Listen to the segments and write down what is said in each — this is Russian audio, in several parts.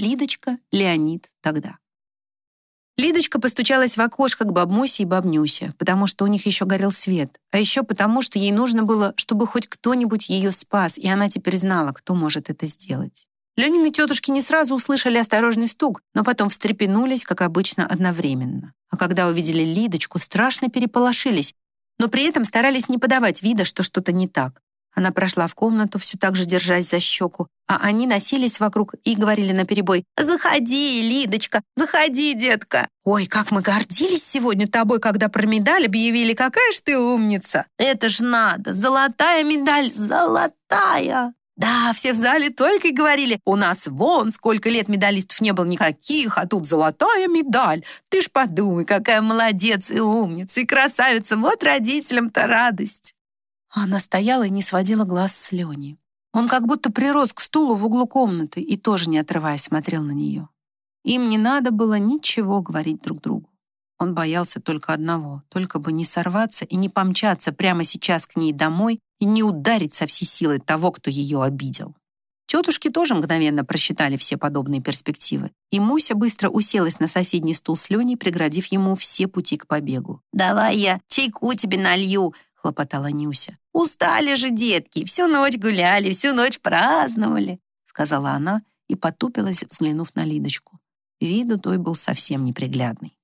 Лидочка, Леонид тогда. Лидочка постучалась в окошко к бабмусе и бабнюсе, потому что у них еще горел свет, а еще потому, что ей нужно было, чтобы хоть кто-нибудь ее спас, и она теперь знала, кто может это сделать. Ленины тетушки не сразу услышали осторожный стук, но потом встрепенулись, как обычно, одновременно. А когда увидели Лидочку, страшно переполошились, но при этом старались не подавать вида, что что-то не так. Она прошла в комнату, все так же держась за щеку, а они носились вокруг и говорили наперебой «Заходи, Лидочка, заходи, детка!» «Ой, как мы гордились сегодня тобой, когда про медаль объявили, какая ж ты умница!» «Это ж надо, золотая медаль, золотая!» Да, все в зале только и говорили, у нас вон сколько лет медалистов не было никаких, а тут золотая медаль. Ты ж подумай, какая молодец и умница, и красавица, вот родителям-то радость. Она стояла и не сводила глаз с Лени. Он как будто прирос к стулу в углу комнаты и тоже, не отрываясь, смотрел на нее. Им не надо было ничего говорить друг другу. Он боялся только одного, только бы не сорваться и не помчаться прямо сейчас к ней домой и не ударить со всей силы того, кто ее обидел. Тетушки тоже мгновенно просчитали все подобные перспективы, и Муся быстро уселась на соседний стул с Леней, преградив ему все пути к побегу. «Давай я чайку тебе налью», — хлопотала Нюся. «Устали же, детки, всю ночь гуляли, всю ночь праздновали», сказала она и потупилась, взглянув на Лидочку. Виду той был совсем неприглядный.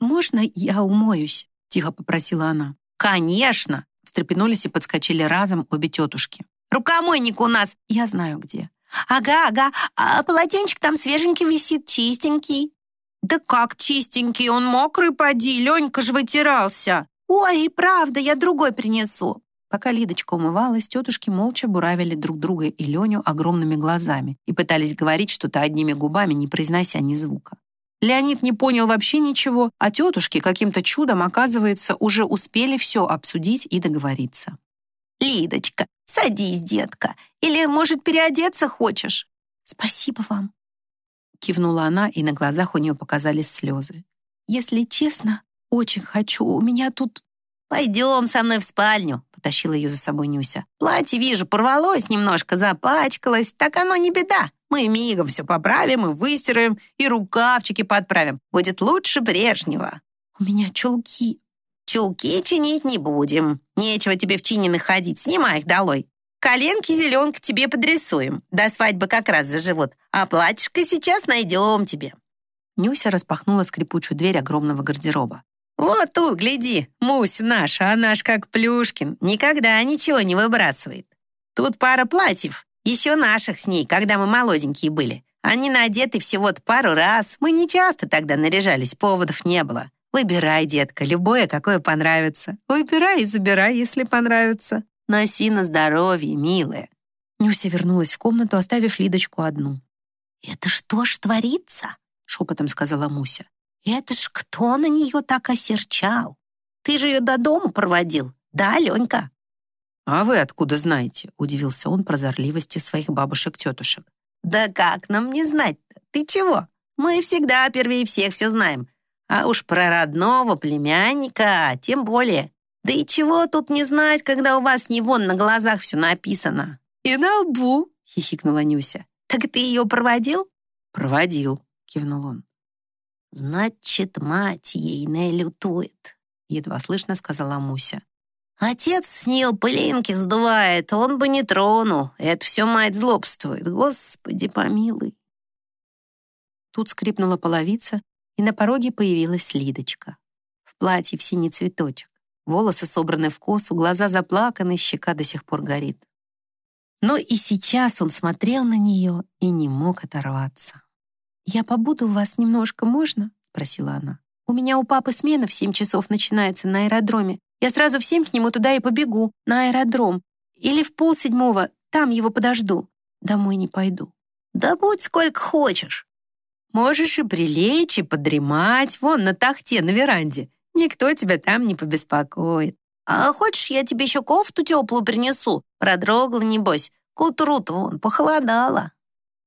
«Можно я умоюсь?» — тихо попросила она. «Конечно!» — встрепенулись и подскочили разом обе тетушки. «Рукомойник у нас!» «Я знаю где». «Ага, ага, а полотенчик там свеженький висит, чистенький». «Да как чистенький, он мокрый, поди, Ленька же вытирался». «Ой, правда, я другой принесу». Пока Лидочка умывалась, тетушки молча буравили друг друга и Леню огромными глазами и пытались говорить что-то одними губами, не произнося ни звука. Леонид не понял вообще ничего, а тетушки каким-то чудом, оказывается, уже успели все обсудить и договориться. «Лидочка, садись, детка. Или, может, переодеться хочешь?» «Спасибо вам», — кивнула она, и на глазах у нее показались слезы. «Если честно, очень хочу. У меня тут...» «Пойдем со мной в спальню», — потащила ее за собой Нюся. «Платье, вижу, порвалось немножко, запачкалось. Так оно не беда. Мы мигом все поправим и выстираем, и рукавчики подправим. Будет лучше прежнего». «У меня чулки». «Чулки чинить не будем. Нечего тебе в чиненных ходить. Снимай их долой. Коленки зеленка тебе подрисуем. До свадьбы как раз заживут. А платьишко сейчас найдем тебе». Нюся распахнула скрипучую дверь огромного гардероба. «Вот тут, гляди, Мусь наша, она ж как Плюшкин, никогда ничего не выбрасывает. Тут пара платьев, еще наших с ней, когда мы молоденькие были. Они надеты всего-то пару раз. Мы не часто тогда наряжались, поводов не было. Выбирай, детка, любое, какое понравится. Выбирай и забирай, если понравится. Носи на здоровье, милая». Нюся вернулась в комнату, оставив Лидочку одну. «Это что ж творится?» — шепотом сказала Муся. Это ж кто на нее так осерчал? Ты же ее до дома проводил, да, Ленька?» «А вы откуда знаете?» — удивился он прозорливости своих бабушек-тетушек. «Да как нам не знать-то? Ты чего? Мы всегда первее всех все знаем. А уж про родного племянника тем более. Да и чего тут не знать, когда у вас не вон на глазах все написано?» «И на лбу», — хихикнула Нюся. «Так ты ее проводил?» «Проводил», — кивнул он. «Значит, мать ейная лютует», — едва слышно сказала Муся. «Отец с нее пылинки сдувает, он бы не тронул. Это все мать злобствует. Господи, помилуй». Тут скрипнула половица, и на пороге появилась Лидочка. В платье в синий цветочек. Волосы собраны в косу, глаза заплаканы, щека до сих пор горит. Но и сейчас он смотрел на нее и не мог оторваться. «Я побуду у вас немножко, можно?» — спросила она. «У меня у папы смена в семь часов начинается на аэродроме. Я сразу в семь к нему туда и побегу, на аэродром. Или в полседьмого, там его подожду. Домой не пойду». «Да будь сколько хочешь. Можешь и прилечь, и подремать, вон на тахте на веранде. Никто тебя там не побеспокоит. А хочешь, я тебе еще кофту теплую принесу? Продрогла, небось. К утру-то вон похолодало».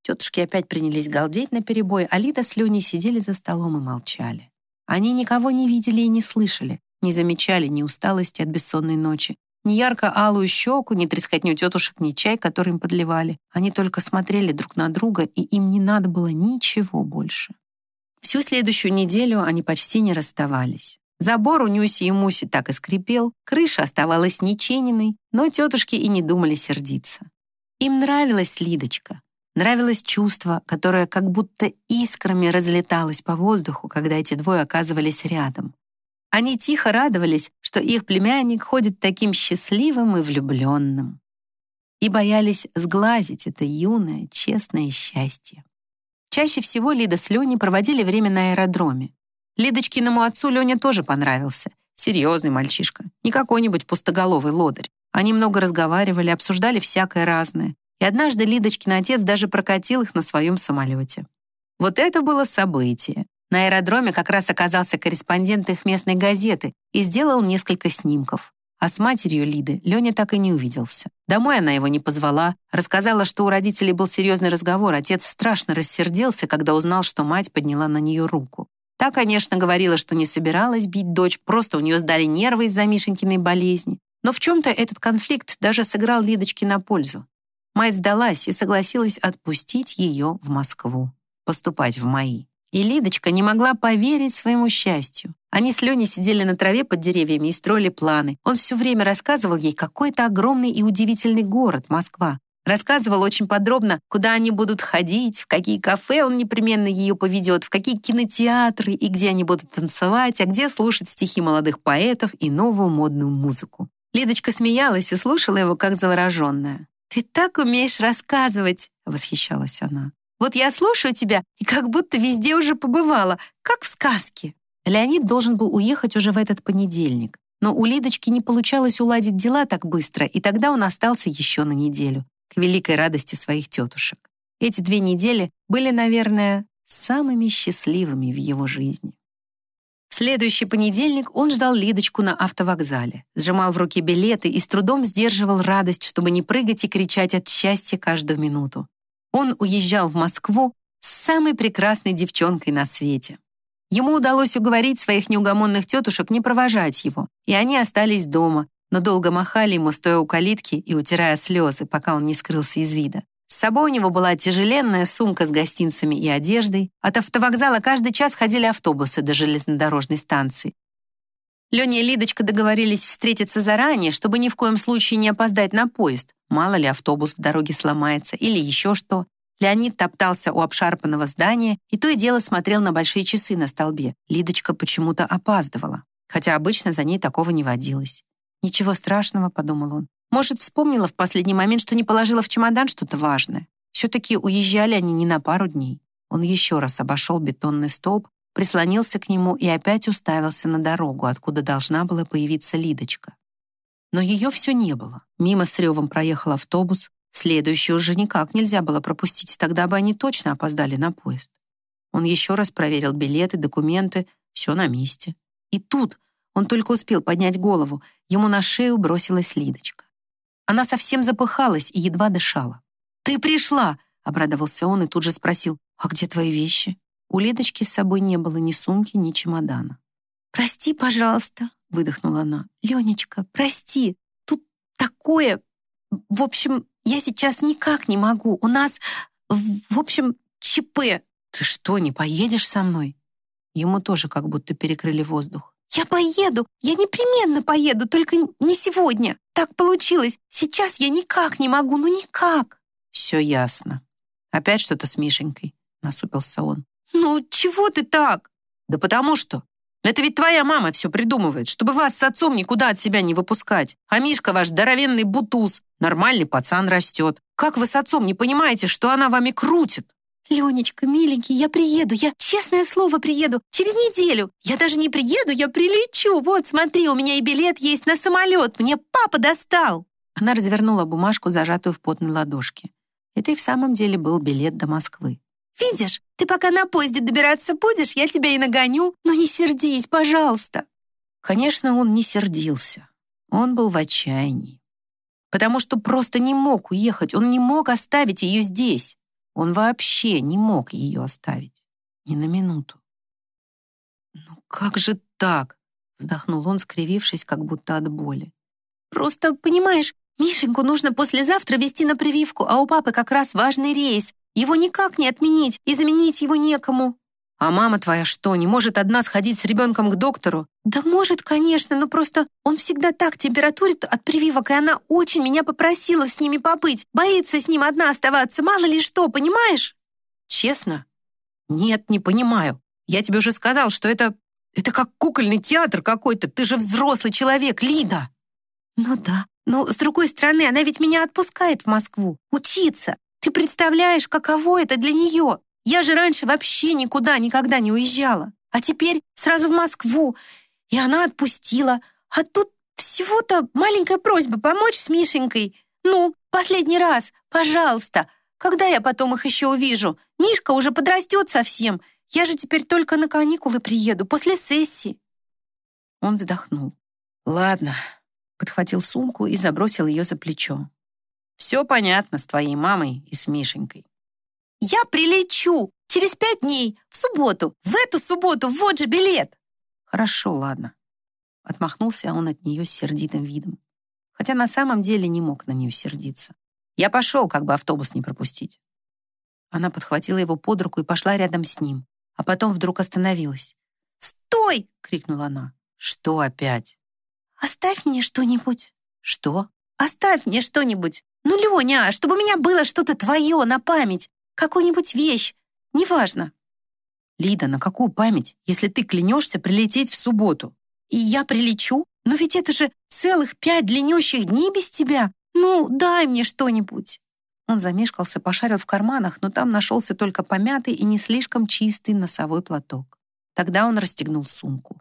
Тетушки опять принялись галдеть на перебой, а Лида с Леней сидели за столом и молчали. Они никого не видели и не слышали, не замечали ни усталости от бессонной ночи, ни ярко-алую щеку, ни трескотню тетушек, ни чай, который им подливали. Они только смотрели друг на друга, и им не надо было ничего больше. Всю следующую неделю они почти не расставались. Забор у Нюси и Муси так и скрипел, крыша оставалась нечиненной, но тетушки и не думали сердиться. Им нравилась Лидочка, нравилось чувство, которое как будто искрами разлеталось по воздуху, когда эти двое оказывались рядом. Они тихо радовались, что их племянник ходит таким счастливым и влюбленным. И боялись сглазить это юное, честное счастье. Чаще всего Лида с Леней проводили время на аэродроме. Лидочкиному отцу Леня тоже понравился. Серьезный мальчишка, не какой-нибудь пустоголовый лодырь. Они много разговаривали, обсуждали всякое разное. И однажды Лидочкин отец даже прокатил их на своем самолете. Вот это было событие. На аэродроме как раз оказался корреспондент их местной газеты и сделал несколько снимков. А с матерью Лиды Леня так и не увиделся. Домой она его не позвала, рассказала, что у родителей был серьезный разговор. Отец страшно рассердился, когда узнал, что мать подняла на нее руку. Та, конечно, говорила, что не собиралась бить дочь, просто у нее сдали нервы из-за Мишенькиной болезни. Но в чем-то этот конфликт даже сыграл Лидочке на пользу. Мать сдалась и согласилась отпустить ее в Москву, поступать в МАИ. И Лидочка не могла поверить своему счастью. Они с Леней сидели на траве под деревьями и строили планы. Он все время рассказывал ей, какой это огромный и удивительный город Москва. Рассказывал очень подробно, куда они будут ходить, в какие кафе он непременно ее поведет, в какие кинотеатры и где они будут танцевать, а где слушать стихи молодых поэтов и новую модную музыку. Лидочка смеялась и слушала его, как завороженная. «Ты так умеешь рассказывать!» — восхищалась она. «Вот я слушаю тебя и как будто везде уже побывала, как в сказке». Леонид должен был уехать уже в этот понедельник. Но у Лидочки не получалось уладить дела так быстро, и тогда он остался еще на неделю к великой радости своих тетушек. Эти две недели были, наверное, самыми счастливыми в его жизни. Следующий понедельник он ждал Лидочку на автовокзале, сжимал в руке билеты и с трудом сдерживал радость, чтобы не прыгать и кричать от счастья каждую минуту. Он уезжал в Москву с самой прекрасной девчонкой на свете. Ему удалось уговорить своих неугомонных тетушек не провожать его, и они остались дома, но долго махали ему, стоя у калитки и утирая слезы, пока он не скрылся из вида. С собой у него была тяжеленная сумка с гостинцами и одеждой. От автовокзала каждый час ходили автобусы до железнодорожной станции. Леня и Лидочка договорились встретиться заранее, чтобы ни в коем случае не опоздать на поезд. Мало ли автобус в дороге сломается или еще что. Леонид топтался у обшарпанного здания и то и дело смотрел на большие часы на столбе. Лидочка почему-то опаздывала, хотя обычно за ней такого не водилось. «Ничего страшного», — подумал он. «Может, вспомнила в последний момент, что не положила в чемодан что-то важное. Все-таки уезжали они не на пару дней». Он еще раз обошел бетонный столб, прислонился к нему и опять уставился на дорогу, откуда должна была появиться Лидочка. Но ее все не было. Мимо с ревом проехал автобус, следующий уже никак нельзя было пропустить, тогда бы они точно опоздали на поезд. Он еще раз проверил билеты, документы, все на месте. И тут он только успел поднять голову, ему на шею бросилась Лидочка. Она совсем запыхалась и едва дышала. «Ты пришла!» — обрадовался он и тут же спросил, «А где твои вещи?» У Лидочки с собой не было ни сумки, ни чемодана. «Прости, пожалуйста», — выдохнула она. «Ленечка, прости, тут такое... В общем, я сейчас никак не могу. У нас, в общем, ЧП». «Ты что, не поедешь со мной?» Ему тоже как будто перекрыли воздух. «Я поеду! Я непременно поеду, только не сегодня! Так получилось! Сейчас я никак не могу, ну никак!» «Все ясно. Опять что-то с Мишенькой?» — насупился он. «Ну, чего ты так?» «Да потому что. Это ведь твоя мама все придумывает, чтобы вас с отцом никуда от себя не выпускать. А Мишка ваш здоровенный бутуз, нормальный пацан растет. Как вы с отцом не понимаете, что она вами крутит?» «Ленечка, миленький, я приеду, я, честное слово, приеду. Через неделю. Я даже не приеду, я прилечу. Вот, смотри, у меня и билет есть на самолет. Мне папа достал». Она развернула бумажку, зажатую в потной ладошке. Это и в самом деле был билет до Москвы. «Видишь, ты пока на поезде добираться будешь, я тебя и нагоню. Но не сердись, пожалуйста». Конечно, он не сердился. Он был в отчаянии. Потому что просто не мог уехать, он не мог оставить ее здесь. Он вообще не мог ее оставить. Ни на минуту. «Ну как же так?» — вздохнул он, скривившись, как будто от боли. Просто, понимаешь, Мишеньку нужно послезавтра везти на прививку, а у папы как раз важный рейс. Его никак не отменить, и заменить его некому». «А мама твоя что, не может одна сходить с ребенком к доктору?» «Да может, конечно, но просто всегда так температурит от прививок, и она очень меня попросила с ними побыть. Боится с ним одна оставаться, мало ли что, понимаешь?» «Честно? Нет, не понимаю. Я тебе уже сказал, что это... Это как кукольный театр какой-то. Ты же взрослый человек, Лида!» «Ну да, но с другой стороны, она ведь меня отпускает в Москву. Учиться. Ты представляешь, каково это для нее? Я же раньше вообще никуда никогда не уезжала. А теперь сразу в Москву. И она отпустила. А тут всего-то маленькая просьба помочь с Мишенькой. Ну, последний раз, пожалуйста. Когда я потом их еще увижу? Мишка уже подрастет совсем. Я же теперь только на каникулы приеду, после сессии. Он вздохнул. Ладно, подхватил сумку и забросил ее за плечо. Все понятно с твоей мамой и с Мишенькой. Я прилечу через пять дней, в субботу. В эту субботу, вот же билет. Хорошо, ладно. Отмахнулся он от нее с сердитым видом. Хотя на самом деле не мог на нее сердиться. Я пошел, как бы автобус не пропустить. Она подхватила его под руку и пошла рядом с ним, а потом вдруг остановилась. «Стой!» — крикнула она. «Что опять?» «Оставь мне что-нибудь». «Что?» «Оставь мне что-нибудь. Ну, Леня, чтобы у меня было что-то твое на память. Какую-нибудь вещь. Неважно». «Лида, на какую память, если ты клянешься прилететь в субботу?» «И я прилечу? Но ведь это же целых пять длиннющих дней без тебя. Ну, дай мне что-нибудь». Он замешкался, пошарил в карманах, но там нашелся только помятый и не слишком чистый носовой платок. Тогда он расстегнул сумку.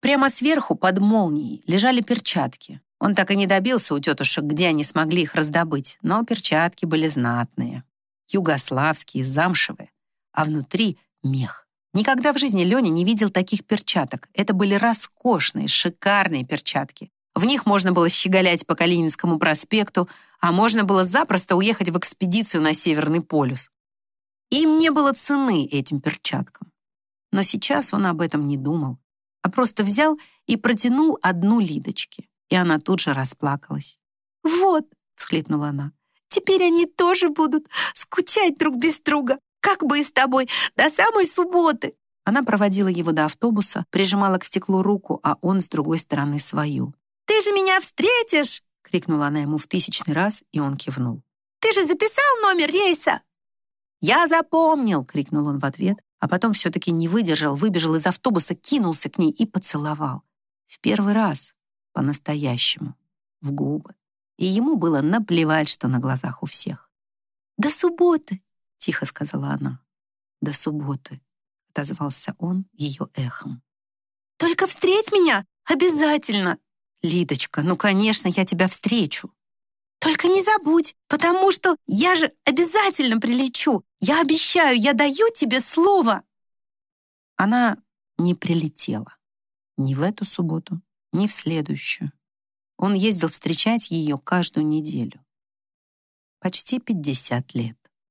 Прямо сверху, под молнией, лежали перчатки. Он так и не добился у тетушек, где они смогли их раздобыть, но перчатки были знатные. Югославские, замшевые, а внутри мех. Никогда в жизни Леня не видел таких перчаток. Это были роскошные, шикарные перчатки. В них можно было щеголять по Калининскому проспекту, а можно было запросто уехать в экспедицию на Северный полюс. Им не было цены этим перчаткам. Но сейчас он об этом не думал а просто взял и протянул одну Лидочке. И она тут же расплакалась. «Вот», — всхлипнула она, «теперь они тоже будут скучать друг без друга, как бы и с тобой, до самой субботы». Она проводила его до автобуса, прижимала к стеклу руку, а он с другой стороны свою. «Ты же меня встретишь!» — крикнула она ему в тысячный раз, и он кивнул. «Ты же записал номер рейса?» «Я запомнил!» — крикнул он в ответ, а потом все-таки не выдержал, выбежал из автобуса, кинулся к ней и поцеловал. В первый раз, по-настоящему, в губы. И ему было наплевать, что на глазах у всех. «До субботы!» — тихо сказала она. «До субботы!» — отозвался он ее эхом. «Только встреть меня! Обязательно!» «Лидочка, ну, конечно, я тебя встречу!» Только не забудь, потому что я же обязательно прилечу. Я обещаю, я даю тебе слово. Она не прилетела. Ни в эту субботу, ни в следующую. Он ездил встречать ее каждую неделю. Почти 50 лет.